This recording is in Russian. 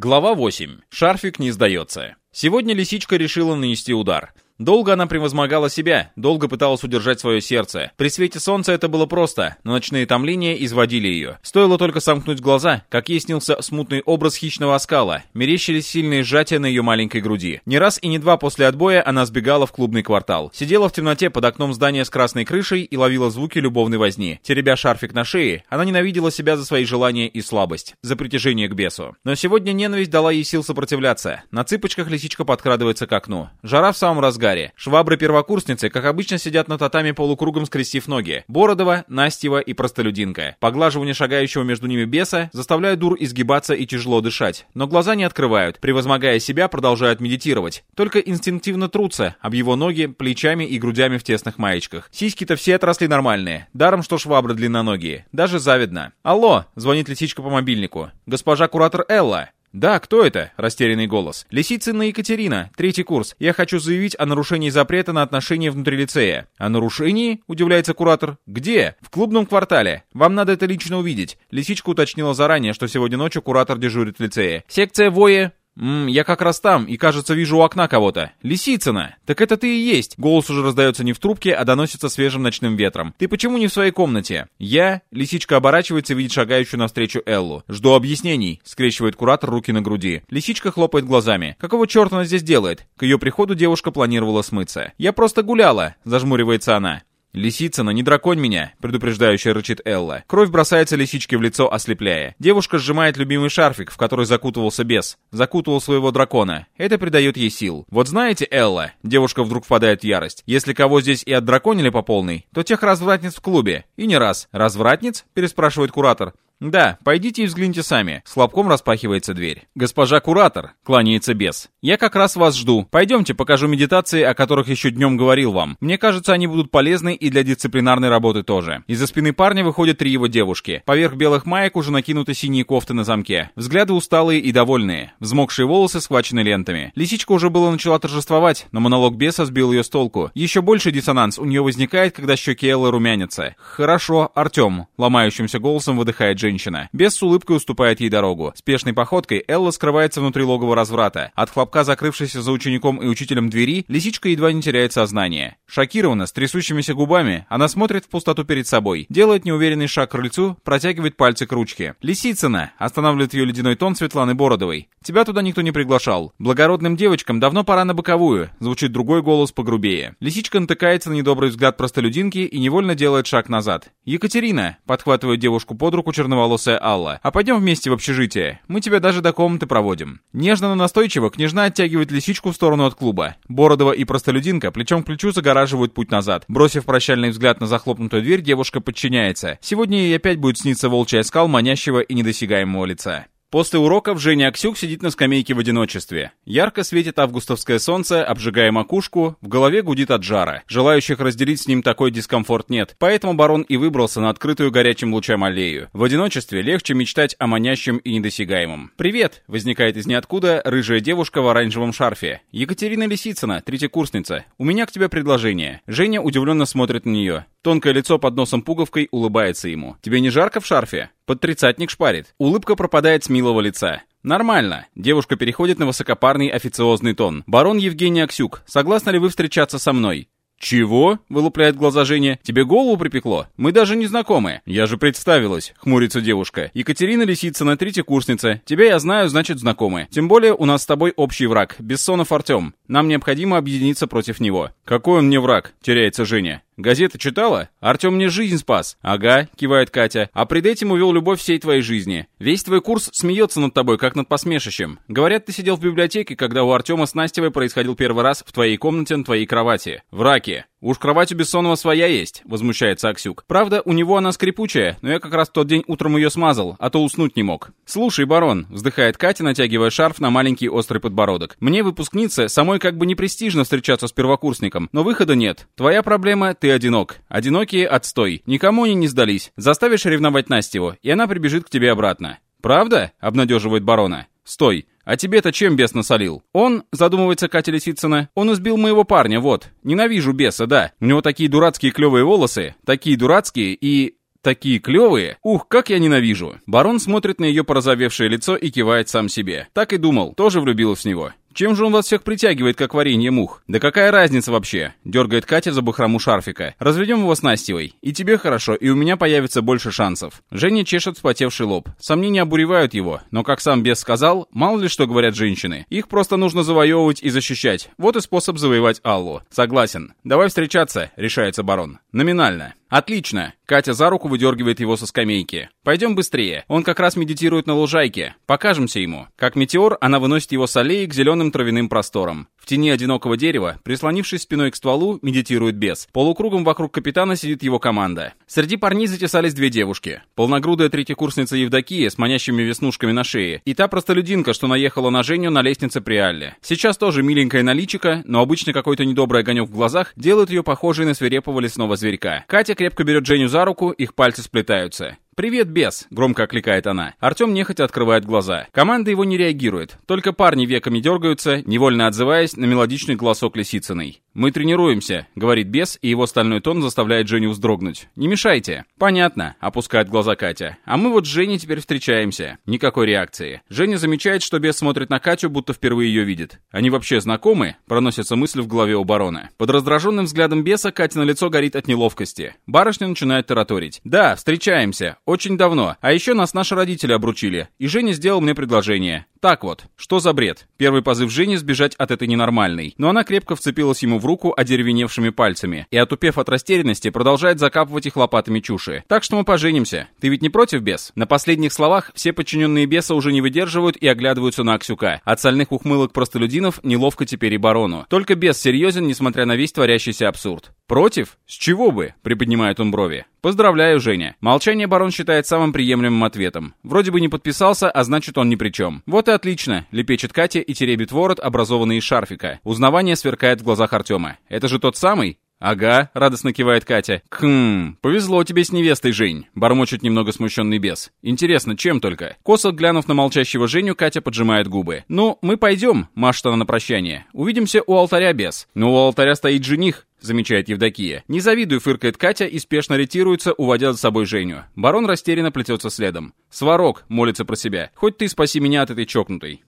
Глава 8. Шарфик не сдается. Сегодня лисичка решила нанести удар. Долго она превозмогала себя, долго пыталась удержать свое сердце. При свете солнца это было просто, но ночные томления изводили ее. Стоило только сомкнуть глаза, как ей снился смутный образ хищного оскала, мерещились сильные сжатия на ее маленькой груди. Не раз и не два после отбоя она сбегала в клубный квартал. Сидела в темноте под окном здания с красной крышей и ловила звуки любовной возни. Теребя шарфик на шее, она ненавидела себя за свои желания и слабость, за притяжение к бесу. Но сегодня ненависть дала ей сил сопротивляться. На цыпочках лисичка подкрадывается к окну. Жара в самом разгаре разгаре. Швабры-первокурсницы, как обычно, сидят на татами полукругом скрестив ноги. Бородова, Настева и Простолюдинка. Поглаживание шагающего между ними беса заставляют дур изгибаться и тяжело дышать. Но глаза не открывают, превозмогая себя, продолжают медитировать. Только инстинктивно трутся об его ноги, плечами и грудями в тесных маечках. Сиськи-то все отросли нормальные. Даром, что швабры длинноногие. Даже завидно. «Алло!» — звонит лисичка по мобильнику. «Госпожа куратор Элла!» «Да, кто это?» — растерянный голос. «Лисицына Екатерина, третий курс. Я хочу заявить о нарушении запрета на отношения внутри лицея». «О нарушении?» — удивляется куратор. «Где?» «В клубном квартале. Вам надо это лично увидеть». Лисичка уточнила заранее, что сегодня ночью куратор дежурит в лицее. «Секция Вое «Ммм, я как раз там, и, кажется, вижу у окна кого-то. Лисицына! Так это ты и есть!» Голос уже раздается не в трубке, а доносится свежим ночным ветром. «Ты почему не в своей комнате?» «Я...» Лисичка оборачивается и видит шагающую навстречу Эллу. «Жду объяснений», — скрещивает куратор руки на груди. Лисичка хлопает глазами. «Какого черта она здесь делает?» К ее приходу девушка планировала смыться. «Я просто гуляла», — зажмуривается она. «Лисицына, не драконь меня!» — предупреждающе рычит Элла. Кровь бросается лисичке в лицо, ослепляя. Девушка сжимает любимый шарфик, в который закутывался бес. Закутывал своего дракона. Это придает ей сил. «Вот знаете, Элла...» — девушка вдруг впадает в ярость. «Если кого здесь и отдраконили по полной, то тех развратниц в клубе. И не раз. Развратниц?» — переспрашивает куратор. «Да, пойдите и взгляните сами». С хлопком распахивается дверь. «Госпожа куратор», — кланяется бес. «Я как раз вас жду. Пойдемте, покажу медитации, о которых еще днем говорил вам. Мне кажется, они будут полезны и для дисциплинарной работы тоже». Из-за спины парня выходят три его девушки. Поверх белых маек уже накинуты синие кофты на замке. Взгляды усталые и довольные. Взмокшие волосы схвачены лентами. Лисичка уже было начала торжествовать, но монолог беса сбил ее с толку. Еще больше диссонанс у нее возникает, когда щеки Эллы румянятся. «Хорошо, Артем», — ломающимся голосом выдыхает женщина женщина. Бес с улыбкой уступает ей дорогу. Спешной походкой Элла скрывается внутри логова разврата. От хлопка, закрывшейся за учеником и учителем двери, лисичка едва не теряет сознание. Шокирована, с трясущимися губами, она смотрит в пустоту перед собой, делает неуверенный шаг к крыльцу, протягивает пальцы к ручке. «Лисицына!» — останавливает ее ледяной тон Светланы Бородовой. «Тебя туда никто не приглашал. Благородным девочкам давно пора на боковую», — звучит другой голос погрубее. Лисичка натыкается на недобрый взгляд простолюдинки и невольно делает шаг назад. «Екатерина!» — подхватывает девушку под руку черноволосая Алла. «А пойдем вместе в общежитие. Мы тебя даже до комнаты проводим». Нежно, но настойчиво княжна оттягивает лисичку в сторону от клуба. Бородова и простолюдинка плечом к плечу загораживают путь назад. Бросив прощальный взгляд на захлопнутую дверь, девушка подчиняется. Сегодня ей опять будет сниться волчья скал манящего и недосягаемого лица. После уроков Женя Аксюк сидит на скамейке в одиночестве. Ярко светит августовское солнце, обжигая макушку, в голове гудит от жара. Желающих разделить с ним такой дискомфорт нет, поэтому барон и выбрался на открытую горячим лучам аллею. В одиночестве легче мечтать о манящем и недосягаемом. «Привет!» — возникает из ниоткуда рыжая девушка в оранжевом шарфе. «Екатерина Лисицына, третьекурсница. У меня к тебе предложение». Женя удивленно смотрит на нее. Тонкое лицо под носом пуговкой улыбается ему. «Тебе не жарко в шарфе?» Под тридцатник шпарит. Улыбка пропадает с милого лица. «Нормально». Девушка переходит на высокопарный официозный тон. «Барон Евгений Аксюк, согласны ли вы встречаться со мной?» «Чего?» — вылупляет глаза Женя. «Тебе голову припекло? Мы даже не знакомы». «Я же представилась», — хмурится девушка. «Екатерина Лисицына, третья курсница. Тебя я знаю, значит, знакомы. Тем более у нас с тобой общий враг, Бессонов Артем. Нам необходимо объединиться против него». «Какой он мне враг?» — теряется Женя. Газеты читала? Артем мне жизнь спас. Ага, кивает Катя. А пред этим увел любовь всей твоей жизни. Весь твой курс смеется над тобой, как над посмешищем. Говорят, ты сидел в библиотеке, когда у Артема с Настевой происходил первый раз в твоей комнате на твоей кровати. В раке. «Уж кровать у Бессонова своя есть», — возмущается Аксюк. «Правда, у него она скрипучая, но я как раз тот день утром ее смазал, а то уснуть не мог». «Слушай, барон», — вздыхает Катя, натягивая шарф на маленький острый подбородок. «Мне, выпускнице, самой как бы не престижно встречаться с первокурсником, но выхода нет. Твоя проблема — ты одинок. Одинокие — отстой. Никому они не сдались. Заставишь ревновать Настеву, и она прибежит к тебе обратно». «Правда?» — обнадеживает барона. «Стой. А тебе-то чем бес насолил? Он, задумывается Катя Лисицына, он избил моего парня, вот. Ненавижу беса, да. У него такие дурацкие клевые волосы, такие дурацкие и... Такие клевые! Ух, как я ненавижу! Барон смотрит на ее порозовевшее лицо и кивает сам себе. Так и думал, тоже влюбилась в него. Чем же он вас всех притягивает, как варенье мух? Да какая разница вообще? Дергает Катя за бахрому шарфика. Разведем его с Настевой. И тебе хорошо, и у меня появится больше шансов. Женя чешет вспотевший лоб. Сомнения обуревают его, но, как сам бес сказал, мало ли что говорят женщины. Их просто нужно завоевывать и защищать. Вот и способ завоевать Аллу. Согласен. Давай встречаться, решается барон. Номинально. «Отлично!» Катя за руку выдергивает его со скамейки. «Пойдем быстрее. Он как раз медитирует на лужайке. Покажемся ему». Как метеор, она выносит его с аллеи к зеленым травяным просторам. В тени одинокого дерева, прислонившись спиной к стволу, медитирует бес. Полукругом вокруг капитана сидит его команда. Среди парней затесались две девушки. Полногрудая третьекурсница Евдокия с манящими веснушками на шее. И та простолюдинка, что наехала на Женю на лестнице при Алле. Сейчас тоже миленькая наличика, но обычно какой-то недобрый огонек в глазах делает ее похожей на свирепого лесного зверька. Катя крепко берет Женю за руку, их пальцы сплетаются. «Привет, бес!» — громко окликает она. Артем нехотя открывает глаза. Команда его не реагирует. Только парни веками дергаются, невольно отзываясь на мелодичный голосок Лисицыной. «Мы тренируемся», — говорит бес, и его стальной тон заставляет Женю вздрогнуть. «Не мешайте». «Понятно», — опускает глаза Катя. «А мы вот с Женей теперь встречаемся». Никакой реакции. Женя замечает, что бес смотрит на Катю, будто впервые ее видит. Они вообще знакомы? Проносится мысль в голове у барона. Под раздраженным взглядом беса Катя на лицо горит от неловкости. Барышня начинает тараторить. «Да, встречаемся. Очень давно. А еще нас наши родители обручили. И Женя сделал мне предложение. Так вот, что за бред? Первый позыв Жени сбежать от этой ненормальной. Но она крепко вцепилась ему в руку одеревеневшими пальцами. И, отупев от растерянности, продолжает закапывать их лопатами чуши. Так что мы поженимся. Ты ведь не против, бес? На последних словах все подчиненные беса уже не выдерживают и оглядываются на Аксюка. От сальных ухмылок простолюдинов неловко теперь и барону. Только бес серьезен, несмотря на весь творящийся абсурд. «Против? С чего бы?» — приподнимает он брови. «Поздравляю, Женя. Молчание барон считает самым приемлемым ответом. Вроде бы не подписался, а значит он ни при чем. Вот и отлично», — лепечет Катя и теребит ворот, образованный из шарфика. Узнавание сверкает в глазах Артема. «Это же тот самый?» «Ага», — радостно кивает Катя. «Хм, повезло тебе с невестой, Жень», — бормочет немного смущенный бес. «Интересно, чем только?» Косо глянув на молчащего Женю, Катя поджимает губы. «Ну, мы пойдем», — машет она на прощание. «Увидимся у алтаря, бес». «Но у алтаря стоит жених», — замечает Евдокия. «Не завидуй», — фыркает Катя и спешно ретируется, уводя за собой Женю. Барон растерянно плетется следом. «Сварог», — молится про себя. «Хоть ты спаси меня от этой чокнутой».